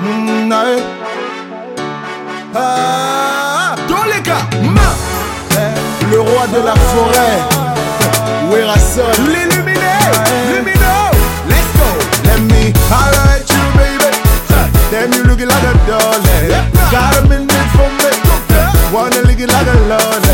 Mm, aïe. Ah, Toleka, ma. Eh, Le roi de la forêt, Werrason, l'illuminé, lumino, let's go. Let me highlight you, baby. Damn, you looking like a dollar. Got a minute for me. Wanna it like a lolly.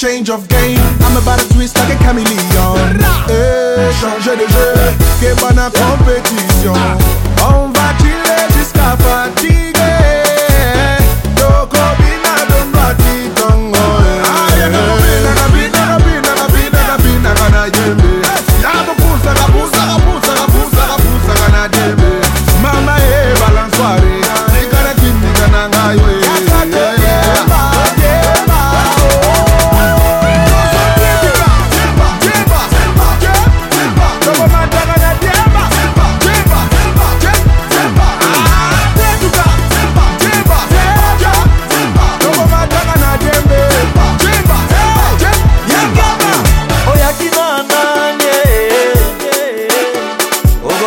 Change of game, I'm about to twist like a chameleon. Eh, changer de jeu, que bonne compétition. On va chiller jusqu'à fatiguer.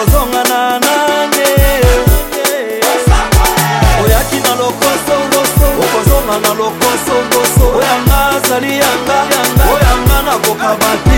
Okozonga na nanye oyaki na lokoso okozonga na lokoso oyanga azali yanga oyanga nakoka bati